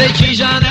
They cheese on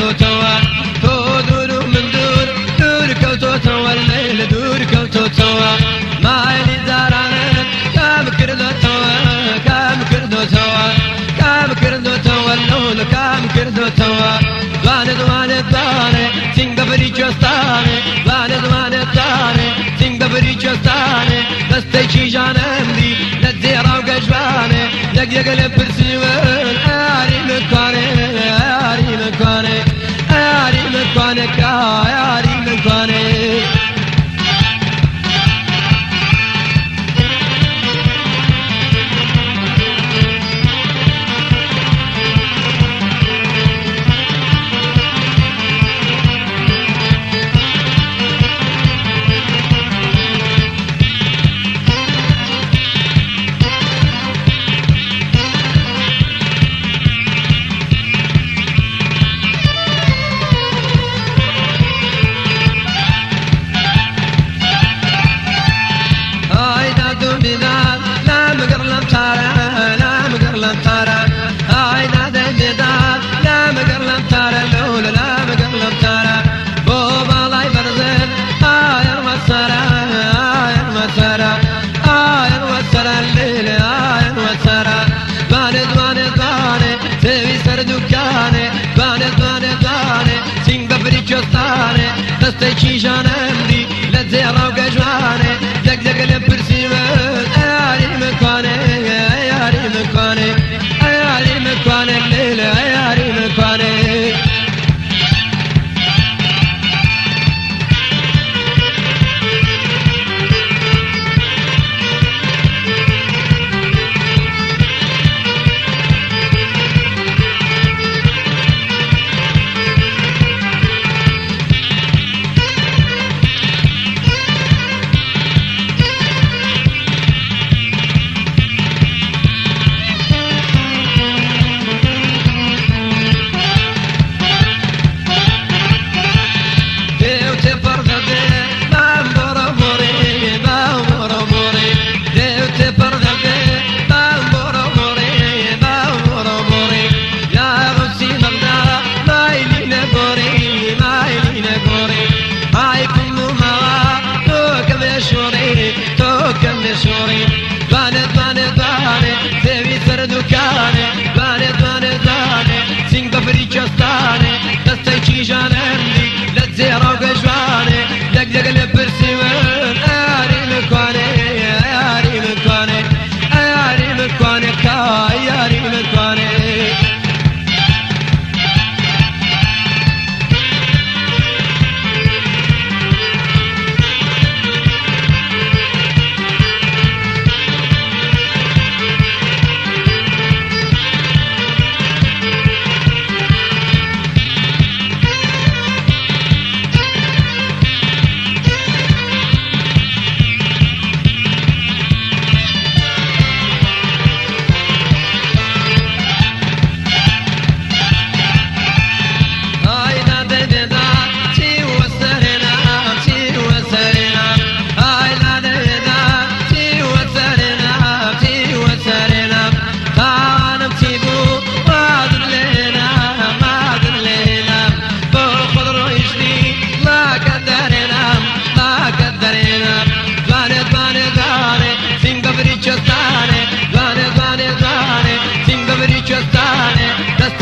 کەوتۆتەوە تۆ دوور و من دوور دوور کەوتۆتەوە لە لە دوور کەوتۆتەوە مالی دارانە کام کردەوە کام کردەوە کام کردەوە لەون کام کردەوە دوانە دوانێت دانێ سنگە بەری جۆستانێ دوانە دوانێت دانێ سنگە بەری جۆستانێ دەستەی چیژانەمدی لە زێڕاو گەژوانێ لەگەگە لە پرسیوە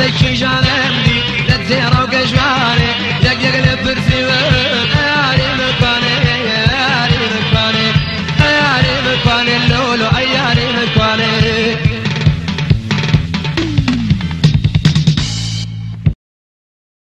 noite já é.